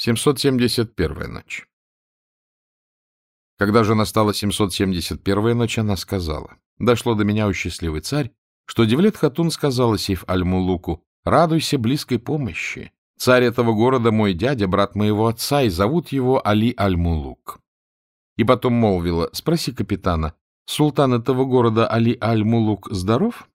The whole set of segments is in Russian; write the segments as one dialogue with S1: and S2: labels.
S1: 771-я ночь. Когда же настала 771-я ночь, она сказала, «Дошло до меня, у счастливый царь, что Девлет Хатун сказала Сейф Аль-Мулуку, «Радуйся близкой помощи. Царь этого города мой дядя, брат моего отца, и зовут его Али Аль-Мулук». И потом молвила, «Спроси капитана, султан этого города Али Аль-Мулук здоров?»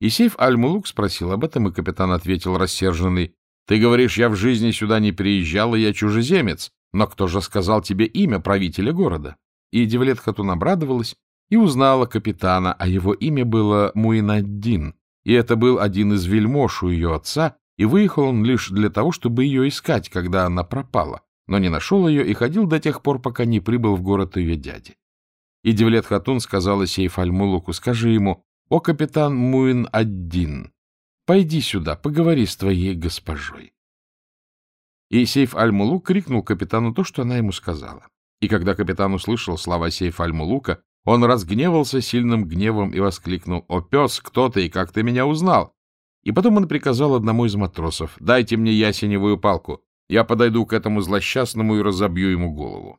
S1: И Сейф Аль-Мулук спросил об этом, и капитан ответил рассерженный, ты говоришь, я в жизни сюда не приезжал, и я чужеземец. Но кто же сказал тебе имя правителя города? И Девлет Хатун обрадовалась и узнала капитана, а его имя было Муинаддин, и это был один из вельмож у ее отца, и выехал он лишь для того, чтобы ее искать, когда она пропала, но не нашел ее и ходил до тех пор, пока не прибыл в город ее дяди. И Девлет Хатун сказала Сейф Аль-Мулуку, скажи ему, «О, капитан Муин-Аддин, Пойди сюда, поговори с твоей госпожой. И Сейф Аль-Мулук крикнул капитану то, что она ему сказала. И когда капитан услышал слова Сейф Аль-Мулука, он разгневался сильным гневом и воскликнул, «О, пес, кто ты и как ты меня узнал?» И потом он приказал одному из матросов, «Дайте мне ясеневую палку, я подойду к этому злосчастному и разобью ему голову».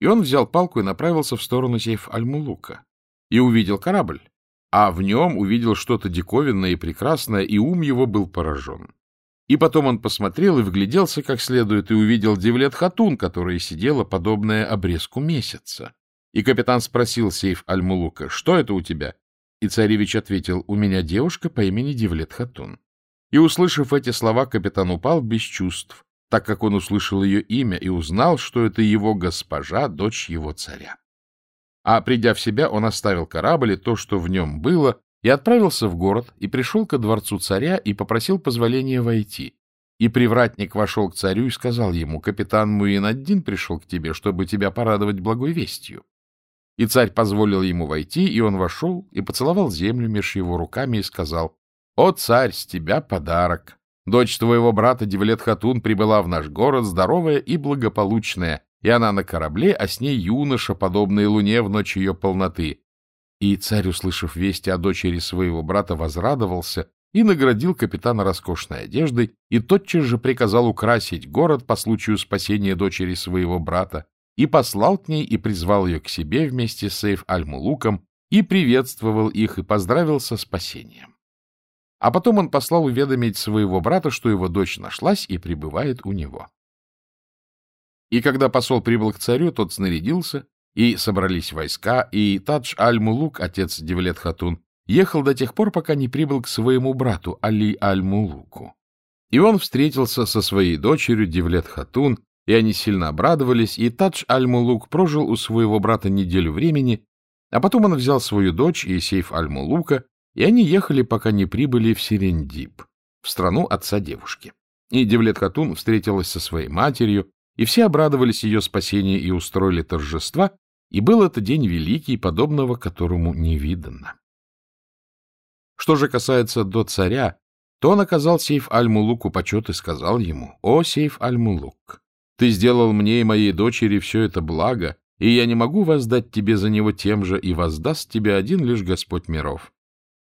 S1: И он взял палку и направился в сторону Сейф Аль-Мулука и увидел корабль, а в нем увидел что-то диковинное и прекрасное, и ум его был поражен. И потом он посмотрел и вгляделся как следует, и увидел Девлет Хатун, которая сидела, подобная обрезку месяца. И капитан спросил Сейф Аль-Мулука, что это у тебя? И царевич ответил, у меня девушка по имени Девлет Хатун. И, услышав эти слова, капитан упал без чувств, так как он услышал ее имя и узнал, что это его госпожа, дочь его царя. А придя в себя, он оставил корабль и то, что в нем было, и отправился в город, и пришел ко дворцу царя и попросил позволения войти. И привратник вошел к царю и сказал ему, «Капитан Муинаддин пришел к тебе, чтобы тебя порадовать благой вестью». И царь позволил ему войти, и он вошел и поцеловал землю меж его руками и сказал, «О, царь, с тебя подарок! Дочь твоего брата Девлет Хатун прибыла в наш город здоровая и благополучная, и она на корабле, а с ней юноша, подобный луне в ночь ее полноты. И царь, услышав вести о дочери своего брата, возрадовался и наградил капитана роскошной одеждой и тотчас же приказал украсить город по случаю спасения дочери своего брата и послал к ней и призвал ее к себе вместе с Сейф Аль-Мулуком и приветствовал их и поздравил со спасением. А потом он послал уведомить своего брата, что его дочь нашлась и пребывает у него. И когда посол прибыл к царю, тот снарядился, и собрались войска, и Тадж Аль-Мулук, отец Девлет Хатун, ехал до тех пор, пока не прибыл к своему брату Али Аль-Мулуку. И он встретился со своей дочерью Девлет Хатун, и они сильно обрадовались, и Тадж Аль-Мулук прожил у своего брата неделю времени, а потом он взял свою дочь и сейф Аль-Мулука, и они ехали, пока не прибыли в Серендип, в страну отца девушки. И Девлет Хатун встретилась со своей матерью, и все обрадовались ее спасению и устроили торжества, и был это день великий, подобного которому не видано. Что же касается до царя, то он оказал Сейф Аль-Мулуку почет и сказал ему, «О, Сейф Аль-Мулук, ты сделал мне и моей дочери все это благо, и я не могу воздать тебе за него тем же, и воздаст тебе один лишь Господь миров.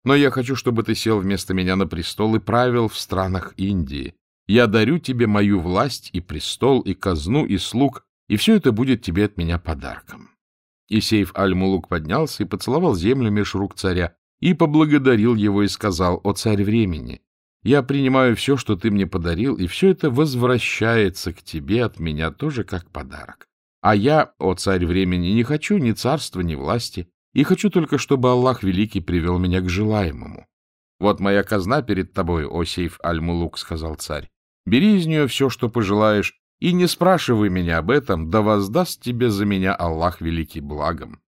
S1: Но я хочу, чтобы ты сел вместо меня на престол и правил в странах Индии, я дарю тебе мою власть и престол, и казну, и слуг, и все это будет тебе от меня подарком. И Сейф Аль-Мулук поднялся и поцеловал землю меж рук царя, и поблагодарил его и сказал, «О царь времени, я принимаю все, что ты мне подарил, и все это возвращается к тебе от меня тоже как подарок. А я, о царь времени, не хочу ни царства, ни власти, и хочу только, чтобы Аллах Великий привел меня к желаемому. Вот моя казна перед тобой, о Сейф Аль-Мулук, — сказал царь. Бери из нее все, что пожелаешь, и не спрашивай меня об этом, да воздаст тебе за меня Аллах великий благом.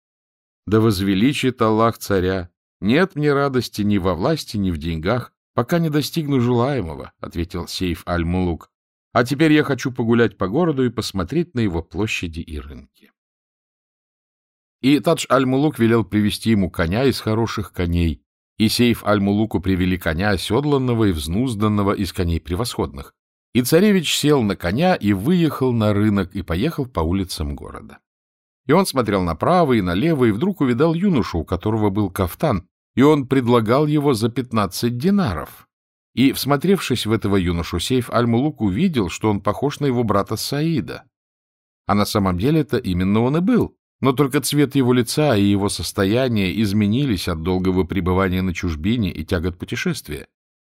S1: Да возвеличит Аллах царя. Нет мне радости ни во власти, ни в деньгах, пока не достигну желаемого, — ответил Сейф Аль-Мулук. А теперь я хочу погулять по городу и посмотреть на его площади и рынки. И Тадж Аль-Мулук велел привести ему коня из хороших коней, и Сейф Аль-Мулуку привели коня оседланного и взнузданного из коней превосходных, и царевич сел на коня и выехал на рынок и поехал по улицам города. И он смотрел направо и налево, и вдруг увидал юношу, у которого был кафтан, и он предлагал его за пятнадцать динаров. И, всмотревшись в этого юношу, Сейф Аль-Мулук увидел, что он похож на его брата Саида. А на самом деле это именно он и был, но только цвет его лица и его состояние изменились от долгого пребывания на чужбине и тягот путешествия.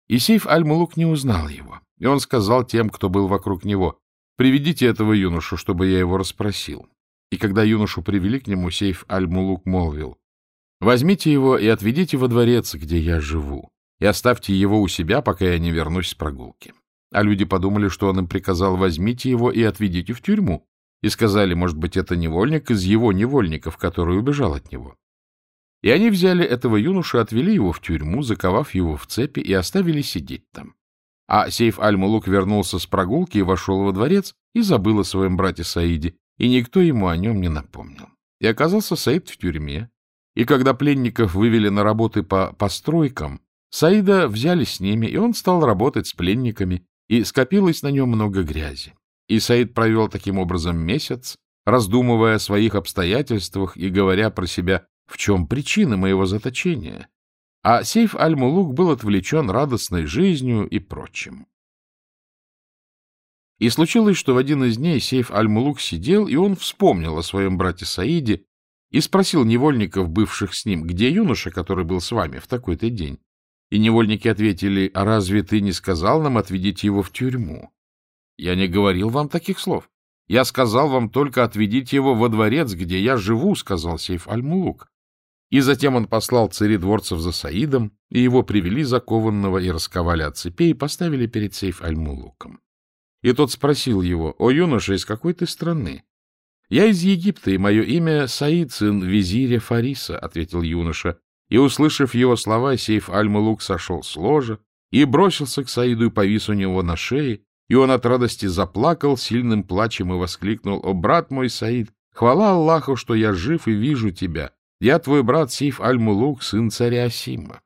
S1: И Сейф Аль-Мулук не узнал его, и он сказал тем, кто был вокруг него, «Приведите этого юношу, чтобы я его расспросил». И когда юношу привели к нему, Сейф Аль-Мулук молвил, «Возьмите его и отведите во дворец, где я живу и оставьте его у себя, пока я не вернусь с прогулки. А люди подумали, что он им приказал возьмите его и отведите в тюрьму, и сказали, может быть, это невольник из его невольников, который убежал от него. И они взяли этого юношу, отвели его в тюрьму, заковав его в цепи и оставили сидеть там. А Сейф Аль-Мулук вернулся с прогулки и вошел во дворец и забыл о своем брате Саиде, и никто ему о нем не напомнил. И оказался Саид в тюрьме, и когда пленников вывели на работы по постройкам, Саида взяли с ними, и он стал работать с пленниками, и скопилось на нем много грязи. И Саид провел таким образом месяц, раздумывая о своих обстоятельствах и говоря про себя, в чем причина моего заточения. А Сейф Аль-Мулук был отвлечен радостной жизнью и прочим. И случилось, что в один из дней Сейф Аль-Мулук сидел, и он вспомнил о своем брате Саиде и спросил невольников, бывших с ним, где юноша, который был с вами в такой-то день. И невольники ответили, а разве ты не сказал нам отведите его в тюрьму? Я не говорил вам таких слов. Я сказал вам только отведите его во дворец, где я живу, сказал Сейф Аль-Мулук. И затем он послал царедворцев за Саидом, и его привели закованного и расковали от цепей и поставили перед Сейф Аль-Мулуком. И тот спросил его, «О, юноша, из какой ты страны?» «Я из Египта, и мое имя Саид, сын визиря Фариса», — ответил юноша, и, услышав его слова, Сейф Аль-Мулук сошел с ложа и бросился к Саиду и повис у него на шее, и он от радости заплакал сильным плачем и воскликнул, «О, брат мой Саид, хвала Аллаху, что я жив и вижу тебя! Я твой брат Сейф Аль-Мулук, сын царя Асима».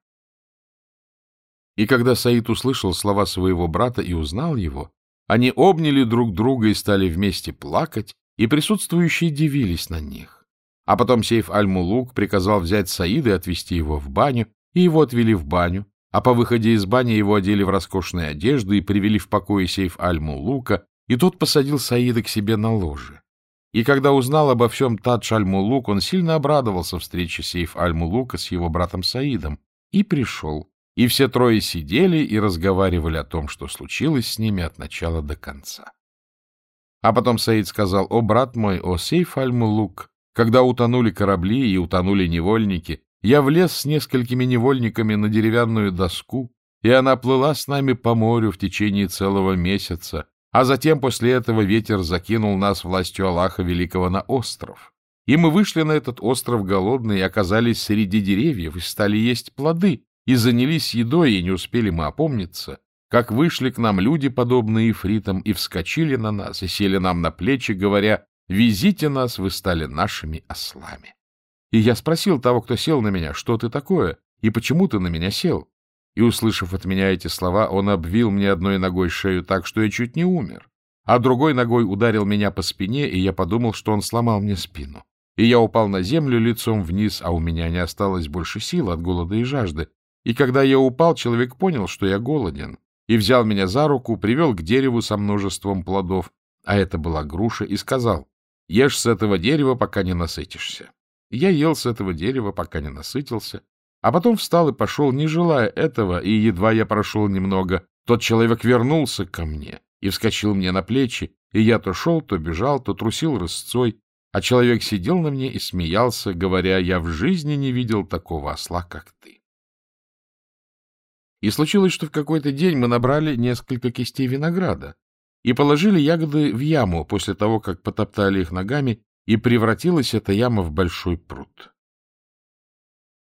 S1: И когда Саид услышал слова своего брата и узнал его, они обняли друг друга и стали вместе плакать, и присутствующие дивились на них. А потом Сейф Аль-Мулук приказал взять Саида и отвезти его в баню, и его отвели в баню, а по выходе из бани его одели в роскошные одежды и привели в покое Сейф Аль-Мулука, и тот посадил Саида к себе на ложе. И когда узнал обо всем Тадж Аль-Мулук, он сильно обрадовался встрече Сейф Аль-Мулука с его братом Саидом и пришел. И все трое сидели и разговаривали о том, что случилось с ними от начала до конца. А потом Саид сказал, «О, брат мой, о, Сейф Аль-Мулук, когда утонули корабли и утонули невольники, я влез с несколькими невольниками на деревянную доску, и она плыла с нами по морю в течение целого месяца, а затем после этого ветер закинул нас властью Аллаха Великого на остров. И мы вышли на этот остров голодные и оказались среди деревьев и стали есть плоды, и занялись едой, и не успели мы опомниться, как вышли к нам люди, подобные ифритам, и вскочили на нас, и сели нам на плечи, говоря, Везите нас, вы стали нашими ослами. И я спросил того, кто сел на меня, что ты такое, и почему ты на меня сел? И, услышав от меня эти слова, он обвил мне одной ногой шею так, что я чуть не умер, а другой ногой ударил меня по спине, и я подумал, что он сломал мне спину. И я упал на землю лицом вниз, а у меня не осталось больше сил от голода и жажды. И когда я упал, человек понял, что я голоден, и взял меня за руку, привел к дереву со множеством плодов, а это была груша, и сказал, Ешь с этого дерева, пока не насытишься. Я ел с этого дерева, пока не насытился, а потом встал и пошел, не желая этого, и едва я прошел немного, тот человек вернулся ко мне и вскочил мне на плечи, и я то шел, то бежал, то трусил рысцой, а человек сидел на мне и смеялся, говоря, я в жизни не видел такого осла, как ты. И случилось, что в какой-то день мы набрали несколько кистей винограда, и положили ягоды в яму после того, как потоптали их ногами, и превратилась эта яма в большой пруд.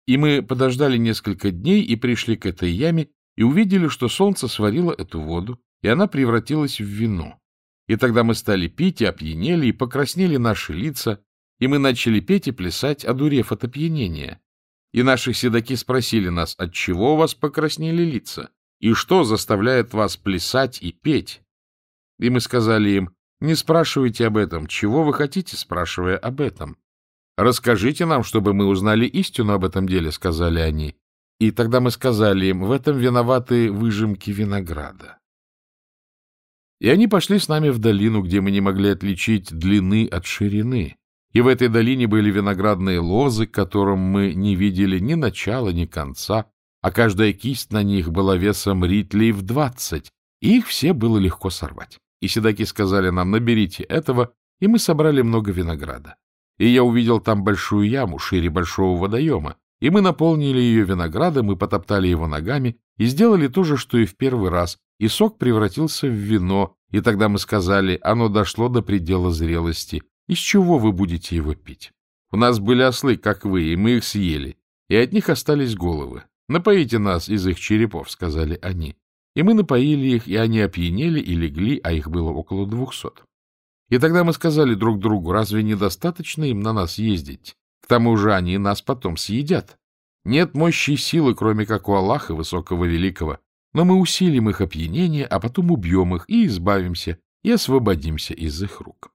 S1: И мы подождали несколько дней и пришли к этой яме и увидели, что солнце сварило эту воду, и она превратилась в вино. И тогда мы стали пить и опьянели, и покраснели наши лица, и мы начали петь и плясать, одурев от опьянения. И наши седаки спросили нас, от чего у вас покраснели лица, и что заставляет вас плясать и петь? И мы сказали им, не спрашивайте об этом, чего вы хотите, спрашивая об этом. Расскажите нам, чтобы мы узнали истину об этом деле, сказали они. И тогда мы сказали им, в этом виноваты выжимки винограда. И они пошли с нами в долину, где мы не могли отличить длины от ширины. И в этой долине были виноградные лозы, которым мы не видели ни начала, ни конца, а каждая кисть на них была весом ритлей в двадцать, и их все было легко сорвать. И седаки сказали нам, наберите этого, и мы собрали много винограда. И я увидел там большую яму, шире большого водоема, и мы наполнили ее виноградом и потоптали его ногами, и сделали то же, что и в первый раз, и сок превратился в вино, и тогда мы сказали, оно дошло до предела зрелости, из чего вы будете его пить? У нас были ослы, как вы, и мы их съели, и от них остались головы. Напоите нас из их черепов, — сказали они. И мы напоили их, и они опьянели и легли, а их было около двухсот. И тогда мы сказали друг другу, разве недостаточно им на нас ездить? К тому же они нас потом съедят. Нет мощи и силы, кроме как у Аллаха Высокого Великого, но мы усилим их опьянение, а потом убьем их и избавимся, и освободимся из их рук.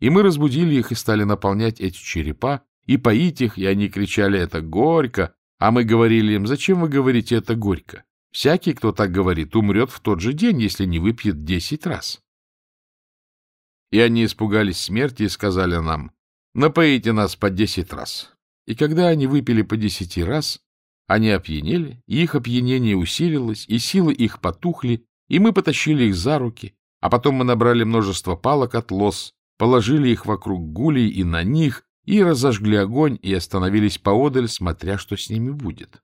S1: И мы разбудили их и стали наполнять эти черепа, и поить их, и они кричали «это горько», а мы говорили им «зачем вы говорите это горько?» Всякий, кто так говорит, умрет в тот же день, если не выпьет десять раз. И они испугались смерти и сказали нам, напоите нас по десять раз. И когда они выпили по десяти раз, они опьянели, и их опьянение усилилось, и силы их потухли, и мы потащили их за руки, а потом мы набрали множество палок от лос, положили их вокруг гулей и на них, и разожгли огонь, и остановились поодаль, смотря, что с ними будет.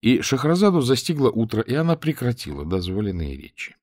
S1: И Шахразаду застигло утро, и она прекратила дозволенные речи.